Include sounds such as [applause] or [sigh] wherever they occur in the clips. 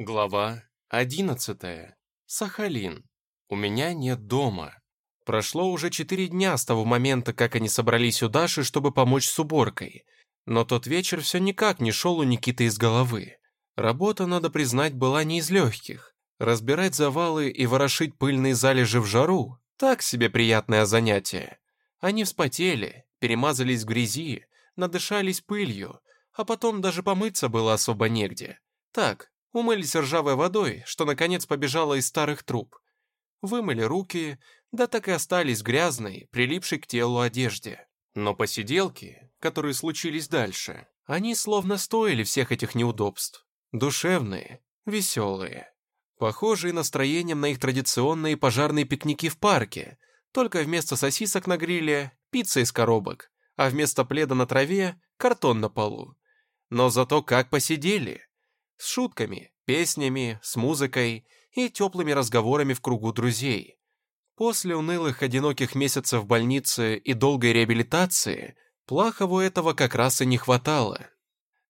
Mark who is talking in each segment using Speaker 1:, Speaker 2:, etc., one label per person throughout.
Speaker 1: Глава 11. Сахалин. У меня нет дома. Прошло уже четыре дня с того момента, как они собрались у Даши, чтобы помочь с уборкой. Но тот вечер все никак не шел у Никиты из головы. Работа, надо признать, была не из легких. Разбирать завалы и ворошить пыльные залежи в жару – так себе приятное занятие. Они вспотели, перемазались в грязи, надышались пылью, а потом даже помыться было особо негде. Так, Умылись ржавой водой, что наконец побежала из старых труб. Вымыли руки, да так и остались грязной, прилипшей к телу одежде. Но посиделки, которые случились дальше, они словно стоили всех этих неудобств. Душевные, веселые. Похожие настроением на их традиционные пожарные пикники в парке, только вместо сосисок на гриле – пицца из коробок, а вместо пледа на траве – картон на полу. Но зато как посидели – с шутками, песнями, с музыкой и теплыми разговорами в кругу друзей. После унылых одиноких месяцев в больнице и долгой реабилитации Плахову этого как раз и не хватало.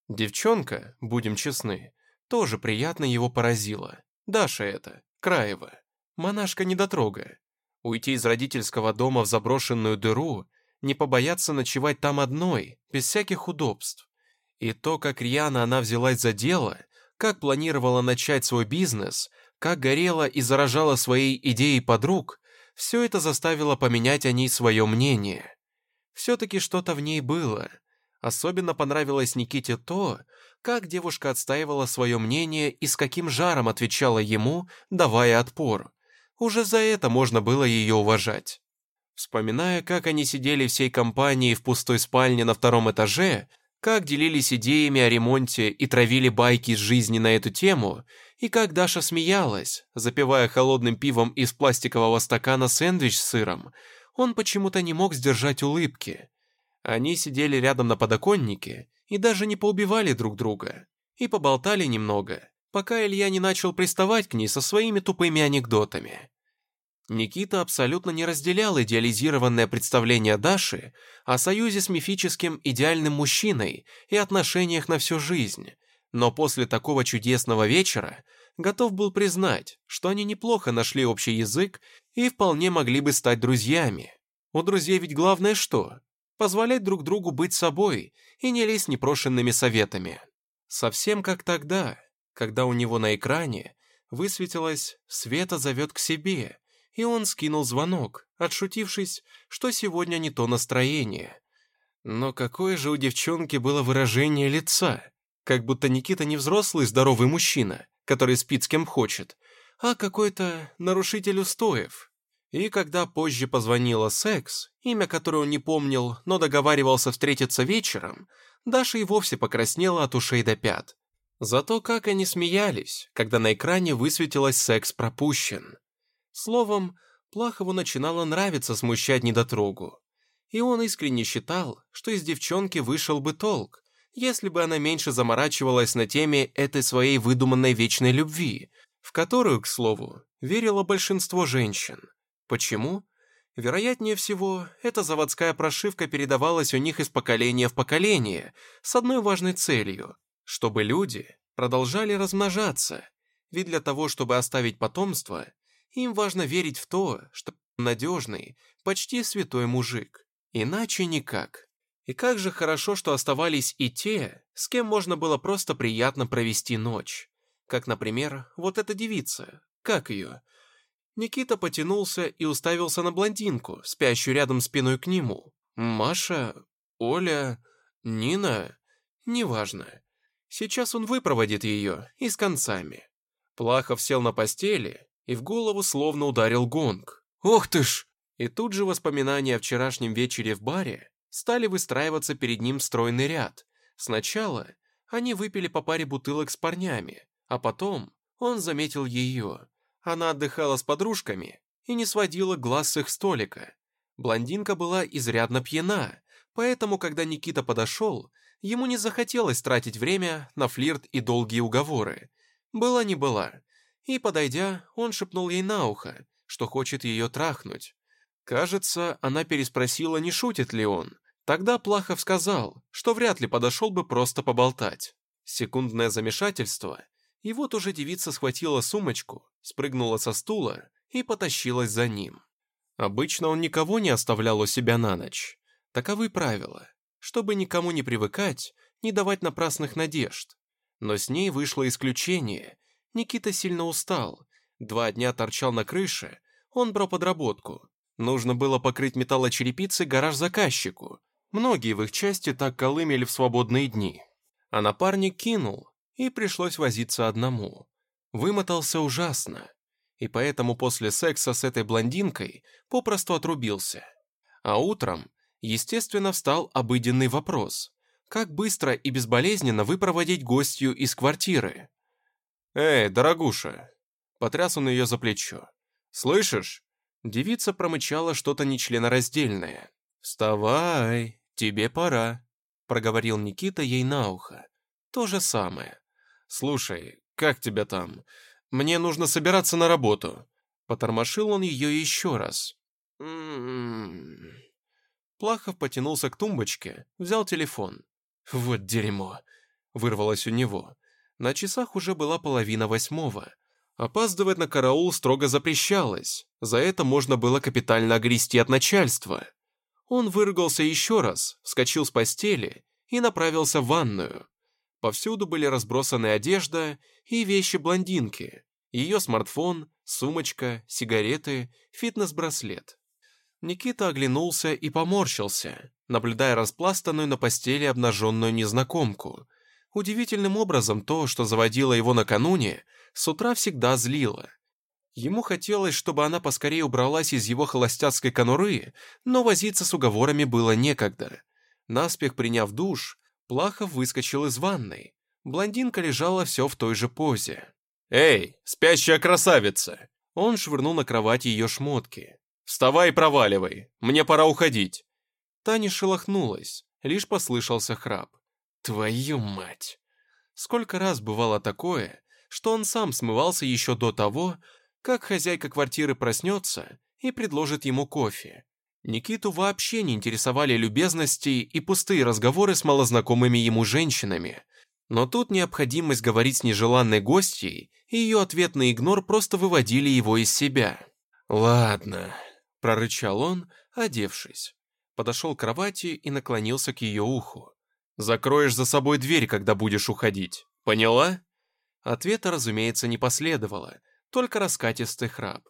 Speaker 1: Девчонка, будем честны, тоже приятно его поразила. Даша это, Краева, монашка-недотрога. Уйти из родительского дома в заброшенную дыру, не побояться ночевать там одной, без всяких удобств. И то, как рьяно она взялась за дело, как планировала начать свой бизнес, как горела и заражала своей идеей подруг, все это заставило поменять о ней свое мнение. Все-таки что-то в ней было. Особенно понравилось Никите то, как девушка отстаивала свое мнение и с каким жаром отвечала ему, давая отпор. Уже за это можно было ее уважать. Вспоминая, как они сидели всей компанией в пустой спальне на втором этаже, как делились идеями о ремонте и травили байки из жизни на эту тему, и как Даша смеялась, запивая холодным пивом из пластикового стакана сэндвич с сыром, он почему-то не мог сдержать улыбки. Они сидели рядом на подоконнике и даже не поубивали друг друга, и поболтали немного, пока Илья не начал приставать к ней со своими тупыми анекдотами. Никита абсолютно не разделял идеализированное представление Даши о союзе с мифическим идеальным мужчиной и отношениях на всю жизнь, но после такого чудесного вечера готов был признать, что они неплохо нашли общий язык и вполне могли бы стать друзьями. У друзей ведь главное что? Позволять друг другу быть собой и не лезть непрошенными советами. Совсем как тогда, когда у него на экране высветилось «Света зовет к себе», и он скинул звонок, отшутившись, что сегодня не то настроение. Но какое же у девчонки было выражение лица, как будто Никита не взрослый здоровый мужчина, который спит с кем хочет, а какой-то нарушитель устоев. И когда позже позвонила Секс, имя которое он не помнил, но договаривался встретиться вечером, Даша и вовсе покраснела от ушей до пят. Зато как они смеялись, когда на экране высветилось «Секс пропущен». Словом, Плахову начинало нравиться смущать недотрогу. И он искренне считал, что из девчонки вышел бы толк, если бы она меньше заморачивалась на теме этой своей выдуманной вечной любви, в которую, к слову, верило большинство женщин. Почему? Вероятнее всего, эта заводская прошивка передавалась у них из поколения в поколение с одной важной целью – чтобы люди продолжали размножаться. Ведь для того, чтобы оставить потомство, им важно верить в то, что надежный, почти святой мужик. Иначе никак. И как же хорошо, что оставались и те, с кем можно было просто приятно провести ночь. Как, например, вот эта девица. Как ее? Никита потянулся и уставился на блондинку, спящую рядом спиной к нему. Маша? Оля? Нина? Неважно. Сейчас он выпроводит ее и с концами. Плахов сел на постели и в голову словно ударил гонг. «Ох ты ж!» И тут же воспоминания о вчерашнем вечере в баре стали выстраиваться перед ним стройный ряд. Сначала они выпили по паре бутылок с парнями, а потом он заметил ее. Она отдыхала с подружками и не сводила глаз с их столика. Блондинка была изрядно пьяна, поэтому, когда Никита подошел, ему не захотелось тратить время на флирт и долгие уговоры. Была не была, и, подойдя, он шепнул ей на ухо, что хочет ее трахнуть. Кажется, она переспросила, не шутит ли он. Тогда Плахов сказал, что вряд ли подошел бы просто поболтать. Секундное замешательство, И вот уже девица схватила сумочку, спрыгнула со стула и потащилась за ним. Обычно он никого не оставлял у себя на ночь. Таковы правила. Чтобы никому не привыкать, не давать напрасных надежд. Но с ней вышло исключение. Никита сильно устал. Два дня торчал на крыше, он брал подработку. Нужно было покрыть металлочерепицей гараж заказчику. Многие в их части так колымели в свободные дни. А напарник кинул, и пришлось возиться одному. Вымотался ужасно. И поэтому после секса с этой блондинкой попросту отрубился. А утром, естественно, встал обыденный вопрос. Как быстро и безболезненно выпроводить гостью из квартиры? «Эй, дорогуша!» Потряс он ее за плечо. «Слышишь?» Девица промычала что-то нечленораздельное. «Вставай, тебе пора», — проговорил Никита ей на ухо. «То же самое. Слушай, как тебя там? Мне нужно собираться на работу». Потормошил он ее еще раз. «М-м-м». Плахов потянулся к тумбочке, взял телефон. «Вот дерьмо!» — вырвалось у него. На часах уже была половина восьмого. Опаздывать на караул строго запрещалось. За это можно было капитально огрести от начальства. Он выругался еще раз, вскочил с постели и направился в ванную. Повсюду были разбросаны одежда и вещи блондинки. Ее смартфон, сумочка, сигареты, фитнес-браслет. Никита оглянулся и поморщился, наблюдая распластанную на постели обнаженную незнакомку. Удивительным образом то, что заводило его накануне, с утра всегда злило. Ему хотелось, чтобы она поскорее убралась из его холостяцкой конуры, но возиться с уговорами было некогда. Наспех приняв душ, Плахов выскочил из ванной. Блондинка лежала все в той же позе. «Эй, спящая красавица!» Он швырнул на кровать ее шмотки. «Вставай и проваливай, мне пора уходить!» Таня шелохнулась, лишь послышался храп. «Твою мать!» Сколько раз бывало такое, что он сам смывался еще до того, как хозяйка квартиры проснется и предложит ему кофе. Никиту вообще не интересовали любезности и пустые разговоры с малознакомыми ему женщинами. Но тут необходимость говорить с нежеланной гостьей и ее ответный игнор просто выводили его из себя. «Ладно», — прорычал он, одевшись. Подошел к кровати и наклонился к ее уху. «Закроешь за собой дверь, когда будешь уходить. Поняла?» Ответа, разумеется, не последовало, только раскатистый храп.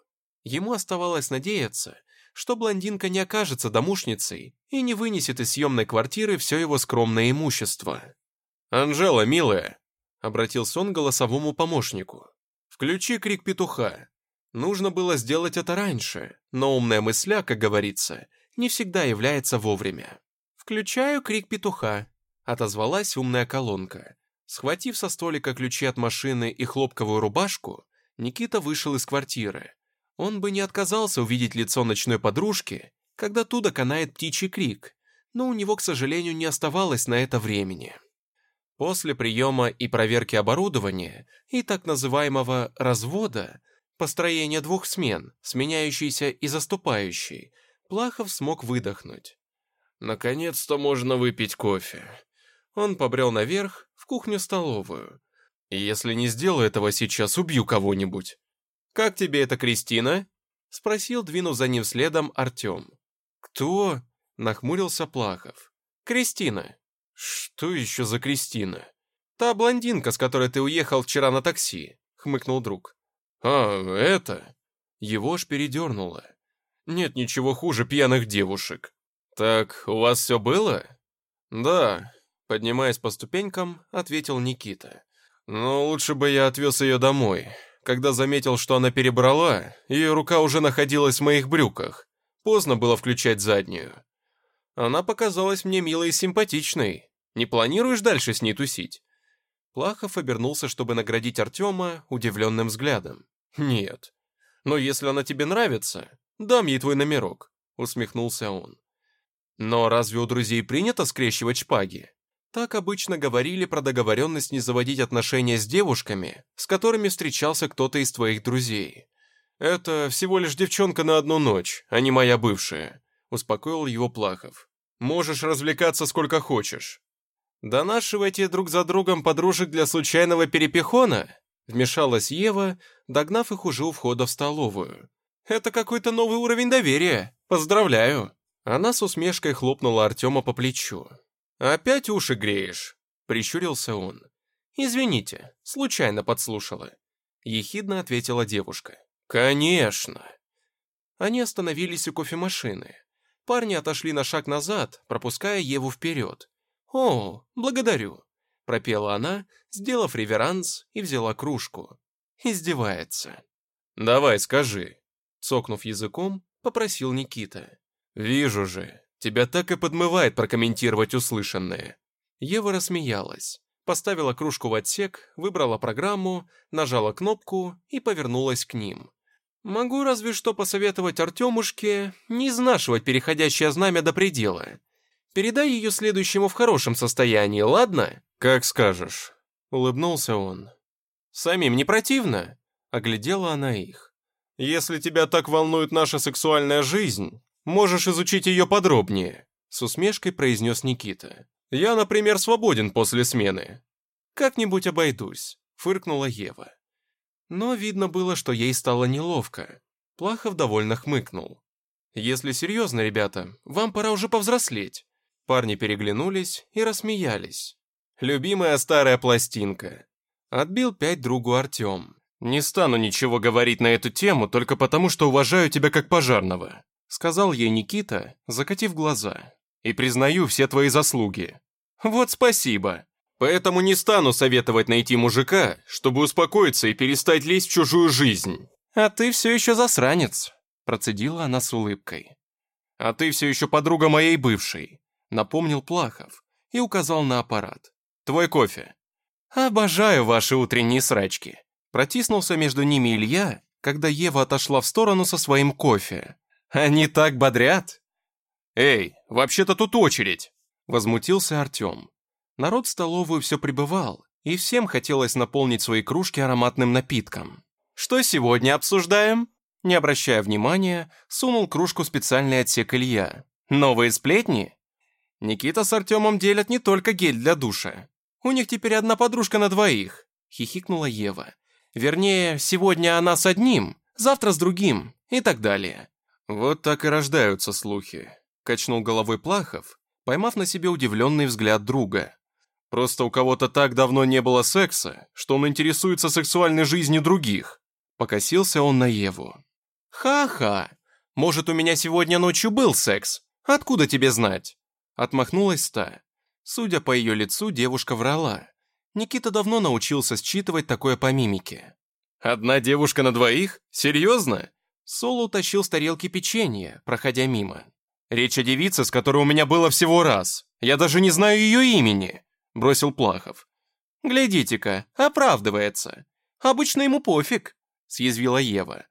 Speaker 1: Ему оставалось надеяться, что блондинка не окажется домушницей и не вынесет из съемной квартиры все его скромное имущество. «Анжела, милая!» — обратился он к голосовому помощнику. «Включи крик петуха. Нужно было сделать это раньше, но умная мысля, как говорится, не всегда является вовремя. «Включаю крик петуха», — отозвалась умная колонка. Схватив со столика ключи от машины и хлопковую рубашку, Никита вышел из квартиры. Он бы не отказался увидеть лицо ночной подружки, когда туда канает птичий крик, но у него, к сожалению, не оставалось на это времени. После приема и проверки оборудования и так называемого «развода», построения двух смен, сменяющейся и заступающей, Плахов смог выдохнуть. «Наконец-то можно выпить кофе». Он побрел наверх, кухню-столовую. Если не сделаю этого сейчас, убью кого-нибудь. «Как тебе это, Кристина?» — спросил, двинув за ним следом, Артем. «Кто?» — нахмурился Плахов. «Кристина». «Что еще за Кристина?» «Та блондинка, с которой ты уехал вчера на такси», — хмыкнул друг. «А, это?» Его ж передернуло. «Нет ничего хуже пьяных девушек». «Так, у вас все было?» «Да, Поднимаясь по ступенькам, ответил Никита. «Но лучше бы я отвез ее домой. Когда заметил, что она перебрала, ее рука уже находилась в моих брюках. Поздно было включать заднюю. Она показалась мне милой и симпатичной. Не планируешь дальше с ней тусить?» Плахов обернулся, чтобы наградить Артема удивленным взглядом. «Нет. Но если она тебе нравится, дам ей твой номерок», — усмехнулся он. «Но разве у друзей принято скрещивать шпаги?» Так обычно говорили про договоренность не заводить отношения с девушками, с которыми встречался кто-то из твоих друзей. «Это всего лишь девчонка на одну ночь, а не моя бывшая», — успокоил его Плахов. «Можешь развлекаться сколько хочешь». «Донашивайте друг за другом подружек для случайного перепихона?» Вмешалась Ева, догнав их уже у входа в столовую. «Это какой-то новый уровень доверия. Поздравляю!» Она с усмешкой хлопнула Артема по плечу. «Опять уши греешь?» — прищурился он. «Извините, случайно подслушала». Ехидно ответила девушка. «Конечно!» Они остановились у кофемашины. Парни отошли на шаг назад, пропуская Еву вперед. «О, благодарю!» — пропела она, сделав реверанс и взяла кружку. Издевается. «Давай, скажи!» — цокнув языком, попросил Никита. «Вижу же, тебя так и подмывает прокомментировать услышанное». Ева рассмеялась, поставила кружку в отсек, выбрала программу, нажала кнопку и повернулась к ним. Могу разве что посоветовать Артемушке не изнашивать переходящее знамя до предела. Передай ее следующему в хорошем состоянии, ладно? Как скажешь. Улыбнулся он. Самим не противно? Оглядела она их. Если тебя так волнует наша сексуальная жизнь, можешь изучить ее подробнее. С усмешкой произнес Никита. Я, например, свободен после смены. Как-нибудь обойдусь, фыркнула Ева. Но видно было, что ей стало неловко. Плахов довольно хмыкнул. «Если серьезно, ребята, вам пора уже повзрослеть». Парни переглянулись и рассмеялись. «Любимая старая пластинка». Отбил пять другу Артем. «Не стану ничего говорить на эту тему только потому, что уважаю тебя как пожарного», сказал ей Никита, закатив глаза. «И признаю все твои заслуги». «Вот спасибо», Поэтому не стану советовать найти мужика, чтобы успокоиться и перестать лезть в чужую жизнь. А ты все еще засранец, процедила она с улыбкой. А ты все еще подруга моей бывшей, напомнил Плахов и указал на аппарат. Твой кофе. Обожаю ваши утренние срачки. Протиснулся между ними Илья, когда Ева отошла в сторону со своим кофе. Они так бодрят. Эй, вообще-то тут очередь, возмутился Артем. Народ в столовую все прибывал, и всем хотелось наполнить свои кружки ароматным напитком. «Что сегодня обсуждаем?» Не обращая внимания, сунул кружку специальный отсек Илья. «Новые сплетни?» Никита с Артемом делят не только гель для душа. У них теперь одна подружка на двоих, хихикнула Ева. Вернее, сегодня она с одним, завтра с другим и так далее. Вот так и рождаются слухи, качнул головой Плахов, поймав на себе удивленный взгляд друга. Просто у кого-то так давно не было секса, что он интересуется сексуальной жизнью других. Покосился он на Еву. «Ха-ха! Может, у меня сегодня ночью был секс? Откуда тебе знать?» Отмахнулась та. Судя по ее лицу, девушка врала. Никита давно научился считывать такое по мимике. «Одна девушка на двоих? Серьезно?» Соло утащил с тарелки печенье, проходя мимо. «Речь о девице, с которой у меня было всего раз. Я даже не знаю ее имени бросил Плахов. «Глядите-ка, оправдывается. Обычно ему пофиг», — съязвила Ева.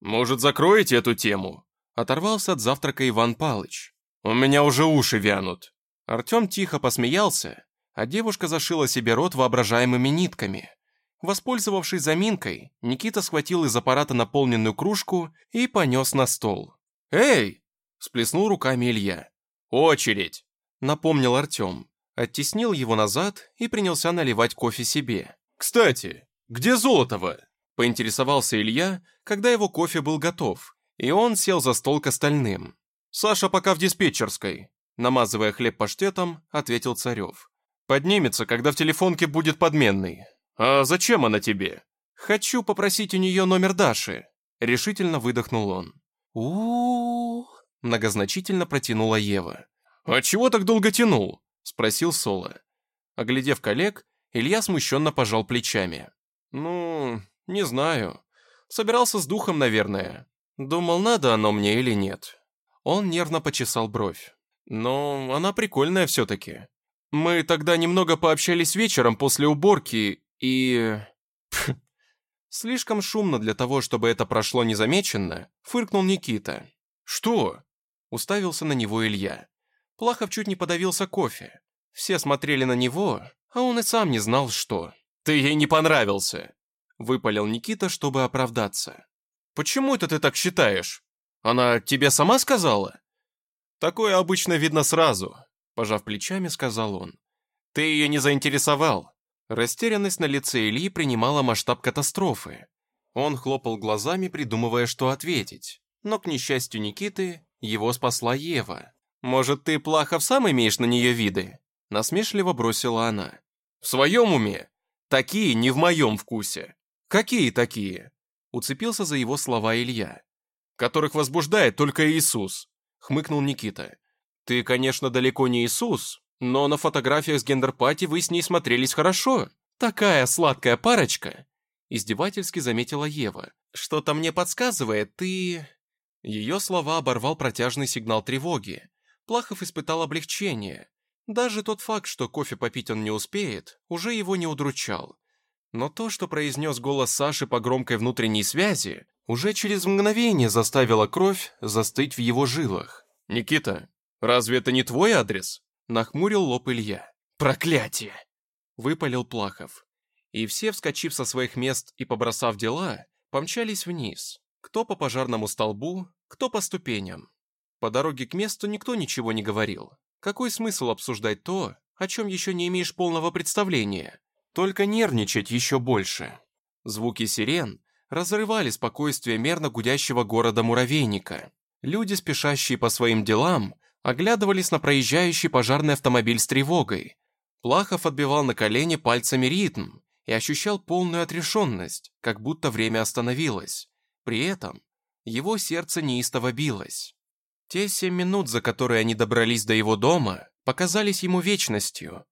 Speaker 1: «Может, закроете эту тему?» Оторвался от завтрака Иван Палыч. «У меня уже уши вянут». Артем тихо посмеялся, а девушка зашила себе рот воображаемыми нитками. Воспользовавшись заминкой, Никита схватил из аппарата наполненную кружку и понес на стол. «Эй!» – сплеснул руками Илья. «Очередь!» – напомнил Артем. Оттеснил его назад и принялся наливать кофе себе. «Кстати, где Золотова?» – поинтересовался Илья, когда его кофе был готов, и он сел за стол к остальным. «Саша пока в диспетчерской», – намазывая хлеб паштетом, ответил Царев. «Поднимется, когда в телефонке будет подменный. А зачем она тебе?» «Хочу попросить у нее номер Даши», – решительно выдохнул он. у многозначительно протянула Ева. «А чего так долго тянул?» спросил Соло. Оглядев коллег, Илья смущенно пожал плечами. «Ну, не знаю. Собирался с духом, наверное. Думал, надо оно мне или нет». Он нервно почесал бровь. «Но она прикольная все-таки. Мы тогда немного пообщались вечером после уборки, и...» [laughs] Слишком шумно для того, чтобы это прошло незамеченно, фыркнул Никита. «Что?» – уставился на него Илья. Плахов чуть не подавился кофе. Все смотрели на него, а он и сам не знал, что. «Ты ей не понравился!» Выпалил Никита, чтобы оправдаться. «Почему это ты так считаешь? Она тебе сама сказала?» «Такое обычно видно сразу», – пожав плечами, сказал он. «Ты ее не заинтересовал. Растерянность на лице Ильи принимала масштаб катастрофы. Он хлопал глазами, придумывая, что ответить. Но, к несчастью Никиты, его спасла Ева. «Может, ты, Плахов, сам имеешь на нее виды?» Насмешливо бросила она. «В своем уме? Такие не в моем вкусе». «Какие такие?» Уцепился за его слова Илья. «Которых возбуждает только Иисус», хмыкнул Никита. «Ты, конечно, далеко не Иисус, но на фотографиях с гендерпати вы с ней смотрелись хорошо. Такая сладкая парочка!» Издевательски заметила Ева. «Что-то мне подсказывает, ты...» Ее слова оборвал протяжный сигнал тревоги. Плахов испытал облегчение. Даже тот факт, что кофе попить он не успеет, уже его не удручал. Но то, что произнес голос Саши по громкой внутренней связи, уже через мгновение заставило кровь застыть в его жилах. «Никита, разве это не твой адрес?» Нахмурил лоб Илья. «Проклятие!» Выпалил Плахов. И все, вскочив со своих мест и побросав дела, помчались вниз. Кто по пожарному столбу, кто по ступеням. По дороге к месту никто ничего не говорил. Какой смысл обсуждать то, о чем еще не имеешь полного представления? Только нервничать еще больше. Звуки сирен разрывали спокойствие мерно гудящего города-муравейника. Люди, спешащие по своим делам, оглядывались на проезжающий пожарный автомобиль с тревогой. Плахов отбивал на колени пальцами ритм и ощущал полную отрешенность, как будто время остановилось. При этом его сердце неистово билось. Те семь минут, за которые они добрались до его дома, показались ему вечностью.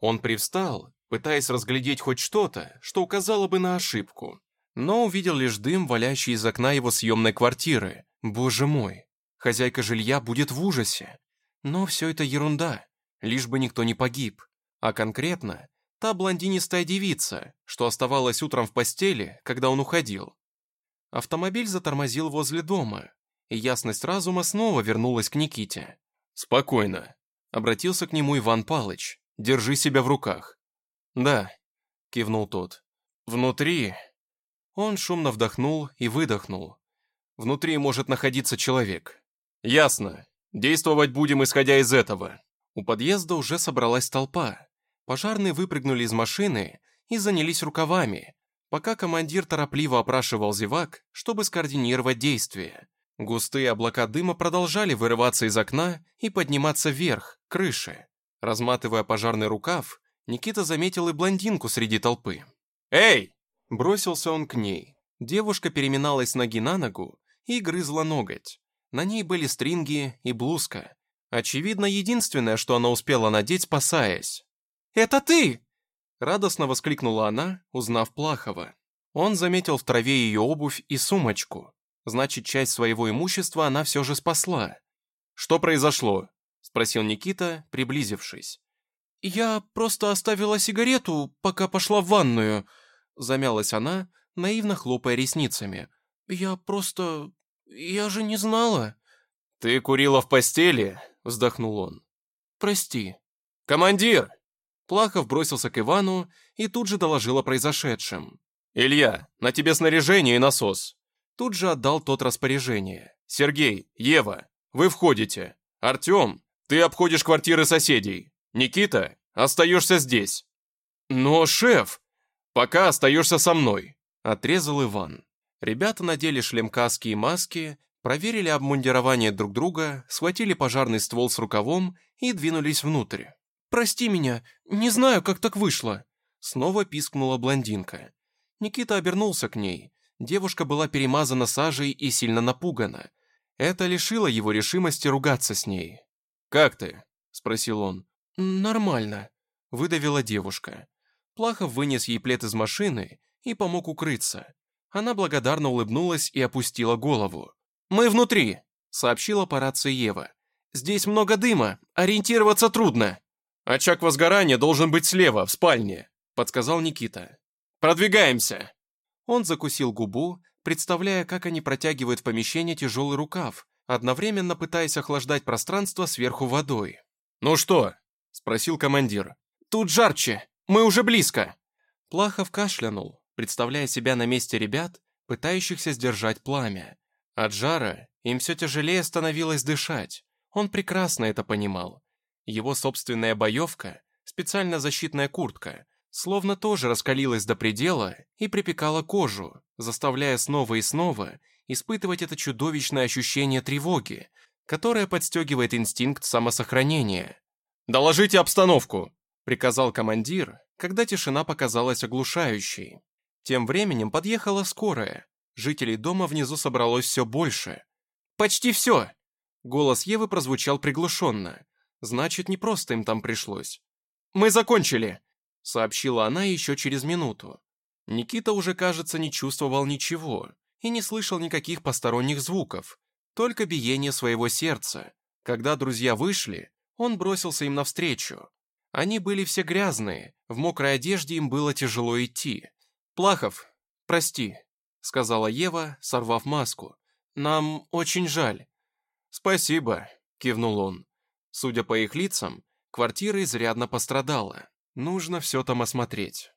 Speaker 1: Он привстал, пытаясь разглядеть хоть что-то, что указало бы на ошибку, но увидел лишь дым, валящий из окна его съемной квартиры. Боже мой, Хозяйка жилья будет в ужасе. Но все это ерунда, лишь бы никто не погиб. А конкретно, та блондинистая девица, что оставалась утром в постели, когда он уходил. Автомобиль затормозил возле дома, и ясность разума снова вернулась к Никите. «Спокойно», — обратился к нему Иван Палыч. «Держи себя в руках». «Да», — кивнул тот. «Внутри...» Он шумно вдохнул и выдохнул. «Внутри может находиться человек. «Ясно. Действовать будем, исходя из этого». У подъезда уже собралась толпа. Пожарные выпрыгнули из машины и занялись рукавами, пока командир торопливо опрашивал зевак, чтобы скоординировать действия. Густые облака дыма продолжали вырываться из окна и подниматься вверх, к крыше. Разматывая пожарный рукав, Никита заметил и блондинку среди толпы. «Эй!» – бросился он к ней. Девушка переминалась ноги на ногу и грызла ноготь. На ней были стринги и блузка. Очевидно, единственное, что она успела надеть, спасаясь. «Это ты!» Радостно воскликнула она, узнав Плахова. Он заметил в траве ее обувь и сумочку. Значит, часть своего имущества она все же спасла. «Что произошло?» – спросил Никита, приблизившись. «Я просто оставила сигарету, пока пошла в ванную», – замялась она, наивно хлопая ресницами. «Я просто... «Я же не знала». «Ты курила в постели?» — вздохнул он. «Прости». «Командир!» Плахов бросился к Ивану и тут же доложил о произошедшем. «Илья, на тебе снаряжение и насос». Тут же отдал тот распоряжение. «Сергей, Ева, вы входите. Артем, ты обходишь квартиры соседей. Никита, остаешься здесь». «Но, шеф, пока остаешься со мной», — отрезал Иван. Ребята надели шлем-каски и маски, проверили обмундирование друг друга, схватили пожарный ствол с рукавом и двинулись внутрь. «Прости меня, не знаю, как так вышло!» Снова пискнула блондинка. Никита обернулся к ней. Девушка была перемазана сажей и сильно напугана. Это лишило его решимости ругаться с ней. «Как ты?» – спросил он. «Нормально», – выдавила девушка. Плахов вынес ей плед из машины и помог укрыться. Она благодарно улыбнулась и опустила голову. «Мы внутри», — сообщила по рации Ева. «Здесь много дыма, ориентироваться трудно». «Очаг возгорания должен быть слева, в спальне», — подсказал Никита. «Продвигаемся!» Он закусил губу, представляя, как они протягивают в помещение тяжелый рукав, одновременно пытаясь охлаждать пространство сверху водой. «Ну что?» — спросил командир. «Тут жарче, мы уже близко!» Плахов кашлянул, представляя себя на месте ребят, пытающихся сдержать пламя. От жара им все тяжелее становилось дышать. Он прекрасно это понимал. Его собственная боевка, специально защитная куртка, словно тоже раскалилась до предела и припекала кожу, заставляя снова и снова испытывать это чудовищное ощущение тревоги, которое подстегивает инстинкт самосохранения. «Доложите обстановку!» — приказал командир, когда тишина показалась оглушающей. Тем временем подъехала скорая. Жителей дома внизу собралось все больше. «Почти все!» Голос Евы прозвучал приглушенно. Значит, не просто им там пришлось. «Мы закончили!» — сообщила она еще через минуту. Никита уже, кажется, не чувствовал ничего и не слышал никаких посторонних звуков, только биение своего сердца. Когда друзья вышли, он бросился им навстречу. Они были все грязные, в мокрой одежде им было тяжело идти. «Плахов, прости», — сказала Ева, сорвав маску. «Нам очень жаль». «Спасибо», — кивнул он. Судя по их лицам, квартира изрядно пострадала. Нужно все там осмотреть.